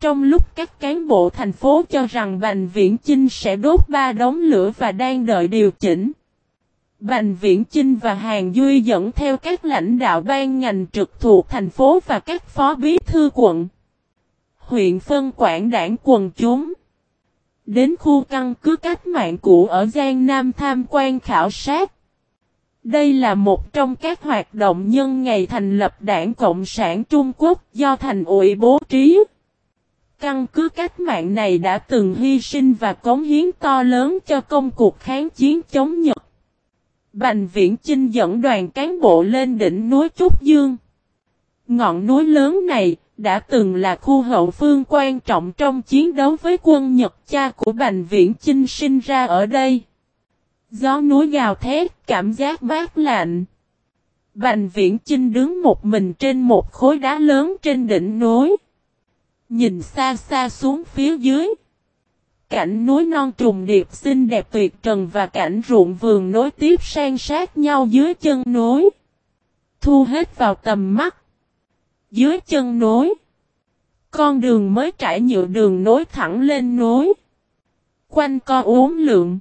Trong lúc các cán bộ thành phố cho rằng Bành Viễn Chinh sẽ đốt ba đống lửa và đang đợi điều chỉnh. Bành Viễn Chinh và Hàng Duy dẫn theo các lãnh đạo ban ngành trực thuộc thành phố và các phó bí thư quận. Huyện phân quản đảng quần chúng. Đến khu căn cứ cách mạng cũ ở Giang Nam tham quan khảo sát. Đây là một trong các hoạt động nhân ngày thành lập đảng Cộng sản Trung Quốc do thành ủy bố trí. Căn cứ cách mạng này đã từng hy sinh và cống hiến to lớn cho công cuộc kháng chiến chống Nhật. Bành Viễn Chinh dẫn đoàn cán bộ lên đỉnh núi Trúc Dương. Ngọn núi lớn này đã từng là khu hậu phương quan trọng trong chiến đấu với quân Nhật cha của Bành Viễn Chinh sinh ra ở đây. Gió núi gào thét, cảm giác mát lạnh. Bành Viễn Chinh đứng một mình trên một khối đá lớn trên đỉnh núi. Nhìn xa xa xuống phía dưới. Cảnh núi non trùng điệp xinh đẹp tuyệt trần và cảnh ruộng vườn nối tiếp sang sát nhau dưới chân núi. Thu hết vào tầm mắt. Dưới chân núi. Con đường mới trải nhựa đường nối thẳng lên núi. Quanh co uốn lượn.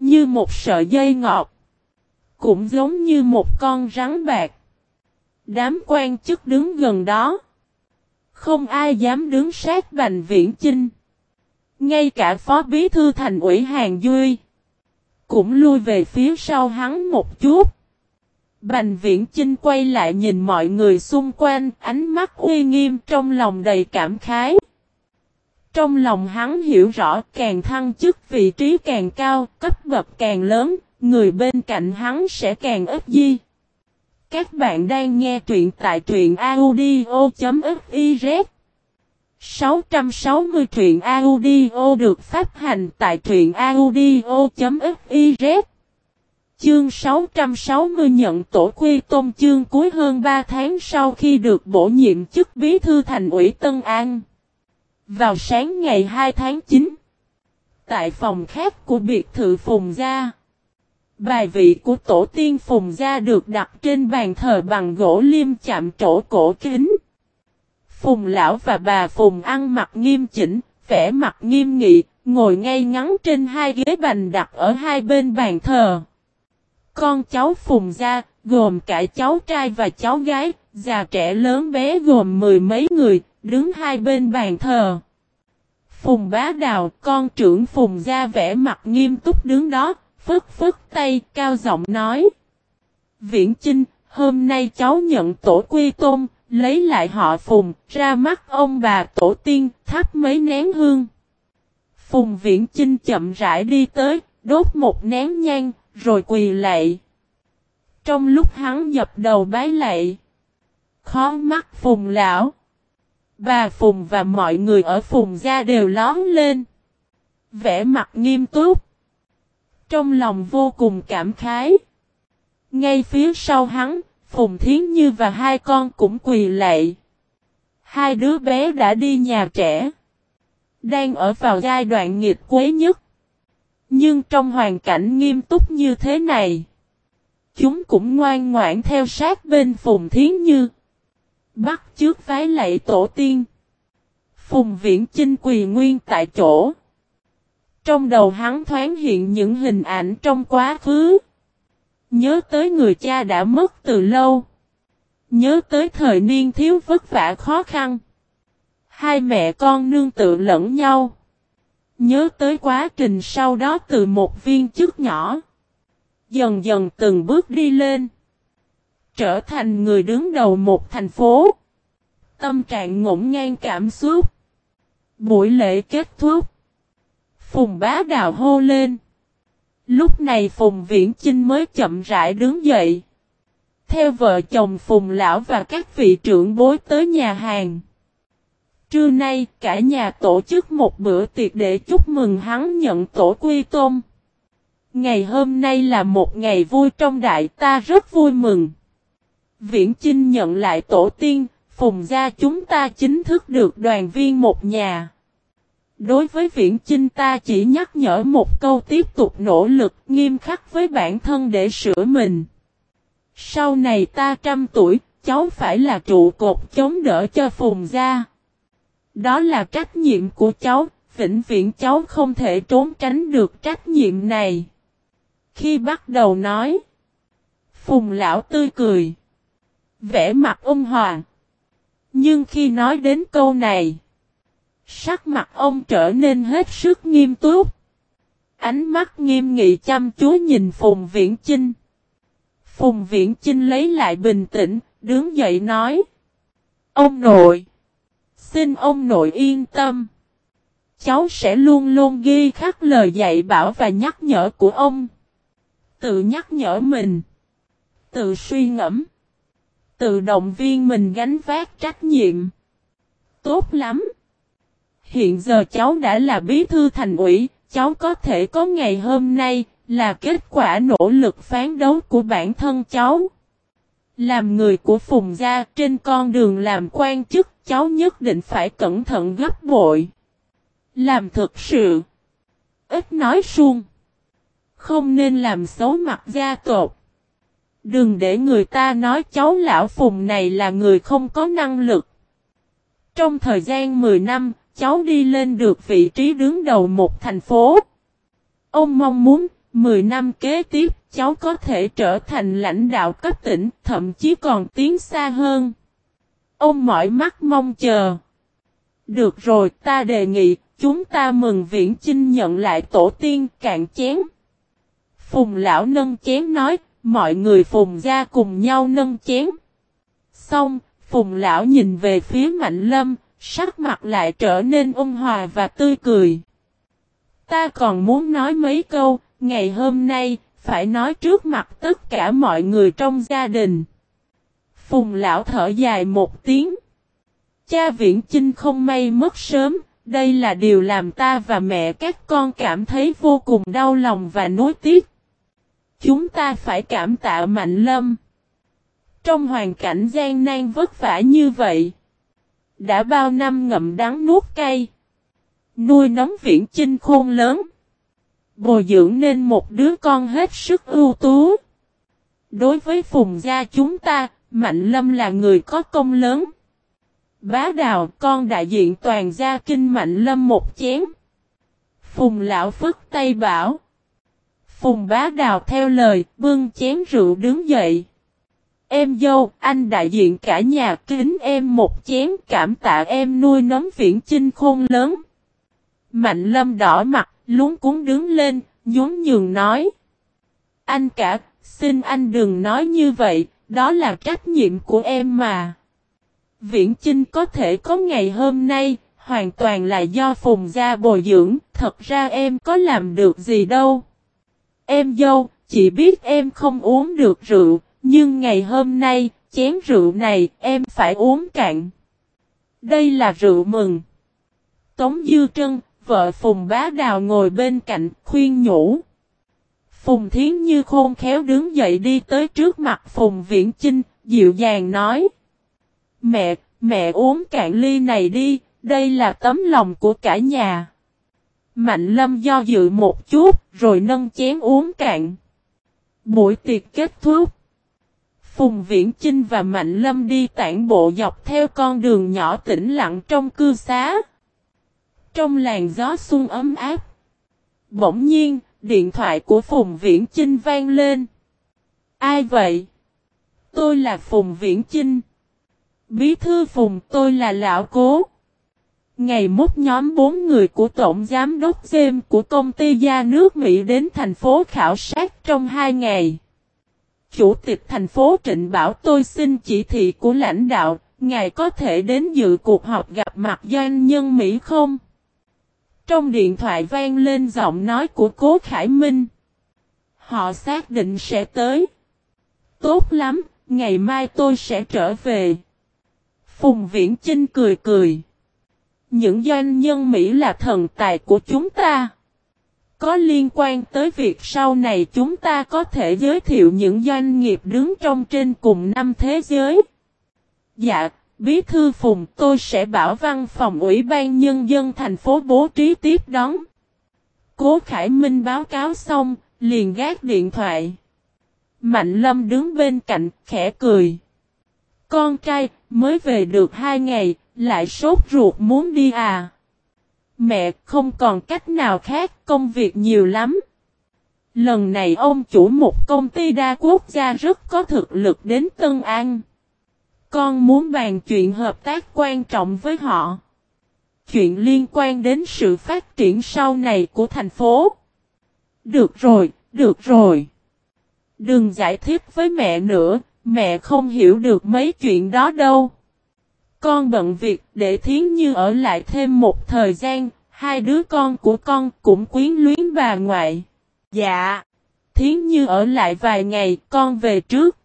Như một sợi dây ngọt. Cũng giống như một con rắn bạc. Đám quan chức đứng gần đó. Không ai dám đứng sát Bành Viễn Chinh. Ngay cả Phó Bí Thư Thành ủy Hàng Duy. Cũng lui về phía sau hắn một chút. Bành Viễn Chinh quay lại nhìn mọi người xung quanh, ánh mắt uy nghiêm trong lòng đầy cảm khái. Trong lòng hắn hiểu rõ càng thăng chức vị trí càng cao, cấp bậc càng lớn, người bên cạnh hắn sẽ càng ít di. Các bạn đang nghe truyện tại truyện audio.fiz 660 truyện audio được phát hành tại truyện audio.fiz Chương 660 nhận tổ quy tôn chương cuối hơn 3 tháng sau khi được bổ nhiệm chức bí thư thành ủy Tân An. Vào sáng ngày 2 tháng 9, tại phòng khác của biệt thự Phùng Gia, bài vị của tổ tiên Phùng Gia được đặt trên bàn thờ bằng gỗ liêm chạm trổ cổ kính. Phùng lão và bà Phùng ăn mặc nghiêm chỉnh, vẻ mặt nghiêm nghị, ngồi ngay ngắn trên hai ghế bành đặt ở hai bên bàn thờ. Con cháu Phùng Gia, gồm cả cháu trai và cháu gái, già trẻ lớn bé gồm mười mấy người, đứng hai bên bàn thờ. Phùng bá đào, con trưởng Phùng Gia vẻ mặt nghiêm túc đứng đó, phức phức tay, cao giọng nói. Viễn Chinh, hôm nay cháu nhận tổ quy tôn, lấy lại họ Phùng, ra mắt ông bà tổ tiên, thắp mấy nén hương. Phùng Viễn Chinh chậm rãi đi tới, đốt một nén nhang, rồi quỳ lạy. Trong lúc hắn dập đầu bái lạy, khó mắt Phùng lão. Bà Phùng và mọi người ở Phùng gia đều lón lên. Vẻ mặt nghiêm túc. Trong lòng vô cùng cảm khái. Ngay phía sau hắn, Phùng Thiến Như và hai con cũng quỳ lạy. Hai đứa bé đã đi nhà trẻ. Đang ở vào giai đoạn nghiệt quấy nhất. Nhưng trong hoàn cảnh nghiêm túc như thế này, chúng cũng ngoan ngoãn theo sát bên Phùng Thiến Như. Bắt trước vái lạy tổ tiên. Phùng Viễn Chinh quỳ nguyên tại chỗ. Trong đầu hắn thoáng hiện những hình ảnh trong quá khứ. Nhớ tới người cha đã mất từ lâu. Nhớ tới thời niên thiếu vất vả khó khăn. Hai mẹ con nương tự lẫn nhau. Nhớ tới quá trình sau đó từ một viên chức nhỏ. Dần dần từng bước đi lên. Trở thành người đứng đầu một thành phố. Tâm trạng ngổn ngang cảm xúc. Buổi lễ kết thúc. Phùng bá đào hô lên. Lúc này Phùng Viễn Chinh mới chậm rãi đứng dậy. Theo vợ chồng Phùng Lão và các vị trưởng bối tới nhà hàng. Trưa nay cả nhà tổ chức một bữa tiệc để chúc mừng hắn nhận tổ quy tôn. Ngày hôm nay là một ngày vui trong đại ta rất vui mừng. Viễn Chinh nhận lại tổ tiên, Phùng gia chúng ta chính thức được đoàn viên một nhà. Đối với Viễn Chinh ta chỉ nhắc nhở một câu tiếp tục nỗ lực nghiêm khắc với bản thân để sửa mình. Sau này ta trăm tuổi, cháu phải là trụ cột chống đỡ cho Phùng gia. Đó là trách nhiệm của cháu, vĩnh viễn cháu không thể trốn tránh được trách nhiệm này. Khi bắt đầu nói, Phùng lão tươi cười, vẽ mặt ôn hòa. Nhưng khi nói đến câu này, sắc mặt ông trở nên hết sức nghiêm túc. Ánh mắt nghiêm nghị chăm chú nhìn Phùng Viễn Chinh. Phùng Viễn Chinh lấy lại bình tĩnh, đứng dậy nói. Ông nội! Xin ông nội yên tâm. Cháu sẽ luôn luôn ghi khắc lời dạy bảo và nhắc nhở của ông. Tự nhắc nhở mình. Tự suy ngẫm. Tự động viên mình gánh vác trách nhiệm. Tốt lắm. Hiện giờ cháu đã là bí thư thành ủy, cháu có thể có ngày hôm nay, là kết quả nỗ lực phán đấu của bản thân cháu. Làm người của Phùng Gia trên con đường làm quan chức cháu nhất định phải cẩn thận gấp bội. Làm thực sự. Ít nói suông. Không nên làm xấu mặt gia tộc. Đừng để người ta nói cháu lão Phùng này là người không có năng lực. Trong thời gian 10 năm, cháu đi lên được vị trí đứng đầu một thành phố. Ông mong muốn 10 năm kế tiếp cháu có thể trở thành lãnh đạo cấp tỉnh, thậm chí còn tiến xa hơn. Ông mỏi mắt mong chờ. Được rồi, ta đề nghị, chúng ta mừng viễn chinh nhận lại tổ tiên cạn chén. Phùng lão nâng chén nói, mọi người phùng ra cùng nhau nâng chén. Xong, phùng lão nhìn về phía mạnh lâm, sắc mặt lại trở nên ôn hòa và tươi cười. Ta còn muốn nói mấy câu, ngày hôm nay, phải nói trước mặt tất cả mọi người trong gia đình. Phùng lão thở dài một tiếng. Cha viễn chinh không may mất sớm, đây là điều làm ta và mẹ các con cảm thấy vô cùng đau lòng và nối tiếc. Chúng ta phải cảm tạ Mạnh Lâm. Trong hoàn cảnh gian nan vất vả như vậy, đã bao năm ngậm đắng nuốt cay, nuôi nóng viễn chinh khôn lớn bồi dưỡng nên một đứa con hết sức ưu tú. Đối với Phùng gia chúng ta, Mạnh Lâm là người có công lớn. Bá Đào, con đại diện toàn gia kinh Mạnh Lâm một chén. Phùng lão phức tay bảo. Phùng bá đào theo lời, bưng chén rượu đứng dậy. Em dâu, anh đại diện cả nhà kính em một chén cảm tạ em nuôi nấm viễn chinh khôn lớn. Mạnh lâm đỏ mặt, lúng cuốn đứng lên, nhún nhường nói. Anh cả, xin anh đừng nói như vậy, đó là trách nhiệm của em mà. Viễn Chinh có thể có ngày hôm nay, hoàn toàn là do Phùng Gia bồi dưỡng, thật ra em có làm được gì đâu. Em dâu, chỉ biết em không uống được rượu, nhưng ngày hôm nay, chén rượu này em phải uống cạn. Đây là rượu mừng. Tống Dư Trân, vợ Phùng Bá Đào ngồi bên cạnh, khuyên nhủ. Phùng Thiến Như khôn khéo đứng dậy đi tới trước mặt Phùng Viễn Chinh, dịu dàng nói. Mẹ, mẹ uống cạn ly này đi, đây là tấm lòng của cả nhà. Mạnh lâm do dự một chút, rồi nâng chén uống cạn. Buổi tiệc kết thúc. Phùng Viễn Chinh và Mạnh Lâm đi tản bộ dọc theo con đường nhỏ tĩnh lặng trong cư xá. Trong làn gió xuân ấm áp. Bỗng nhiên, điện thoại của Phùng Viễn Chinh vang lên. Ai vậy? Tôi là Phùng Viễn Chinh. Bí thư Phùng tôi là Lão Cố. Ngày mốt nhóm bốn người của Tổng Giám đốc Dêm của công ty gia nước Mỹ đến thành phố khảo sát trong hai ngày. Chủ tịch thành phố Trịnh bảo tôi xin chỉ thị của lãnh đạo, ngài có thể đến dự cuộc họp gặp mặt doanh nhân Mỹ không? Trong điện thoại vang lên giọng nói của Cố Khải Minh. Họ xác định sẽ tới. Tốt lắm, ngày mai tôi sẽ trở về. Phùng Viễn Chinh cười cười. Những doanh nhân Mỹ là thần tài của chúng ta. Có liên quan tới việc sau này chúng ta có thể giới thiệu những doanh nghiệp đứng trong trên cùng năm thế giới. Dạ, Bí thư Phùng tôi sẽ bảo văn phòng Ủy ban Nhân dân thành phố bố trí tiếp đón. Cố Khải Minh báo cáo xong, liền gác điện thoại. Mạnh Lâm đứng bên cạnh, khẽ cười. Con trai, mới về được hai ngày, Lại sốt ruột muốn đi à? Mẹ không còn cách nào khác, công việc nhiều lắm. Lần này ông chủ một công ty đa quốc gia rất có thực lực đến Tân An. Con muốn bàn chuyện hợp tác quan trọng với họ. Chuyện liên quan đến sự phát triển sau này của thành phố. Được rồi, được rồi. Đừng giải thích với mẹ nữa, mẹ không hiểu được mấy chuyện đó đâu. Con bận việc để Thiến Như ở lại thêm một thời gian, hai đứa con của con cũng quyến luyến bà ngoại. Dạ. Thiến Như ở lại vài ngày, con về trước.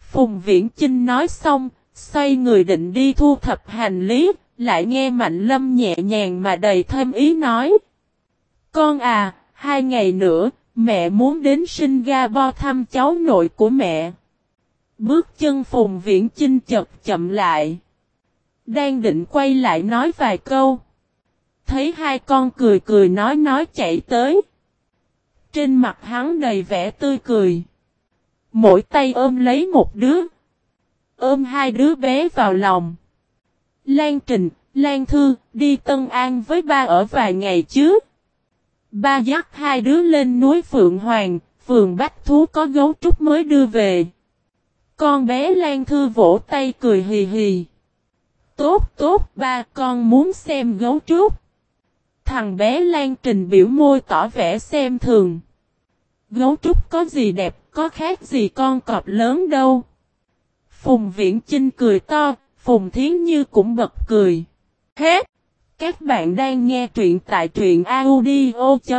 Phùng Viễn Chinh nói xong, xoay người định đi thu thập hành lý, lại nghe Mạnh Lâm nhẹ nhàng mà đầy thêm ý nói. Con à, hai ngày nữa, mẹ muốn đến Singapore thăm cháu nội của mẹ. Bước chân Phùng Viễn Chinh chật chậm lại. Đang định quay lại nói vài câu. Thấy hai con cười cười nói nói chạy tới. Trên mặt hắn đầy vẻ tươi cười. Mỗi tay ôm lấy một đứa. Ôm hai đứa bé vào lòng. Lan Trình, Lan Thư, đi Tân An với ba ở vài ngày chứ. Ba dắt hai đứa lên núi Phượng Hoàng, Phượng Bách Thú có gấu trúc mới đưa về. Con bé Lan Thư vỗ tay cười hì hì. Tốt tốt ba con muốn xem gấu trúc. Thằng bé Lan Trình biểu môi tỏ vẻ xem thường. Gấu trúc có gì đẹp, có khác gì con cọp lớn đâu. Phùng Viễn Chinh cười to, Phùng Thiến Như cũng bật cười. Hết! Các bạn đang nghe truyện tại truyện audio.fiz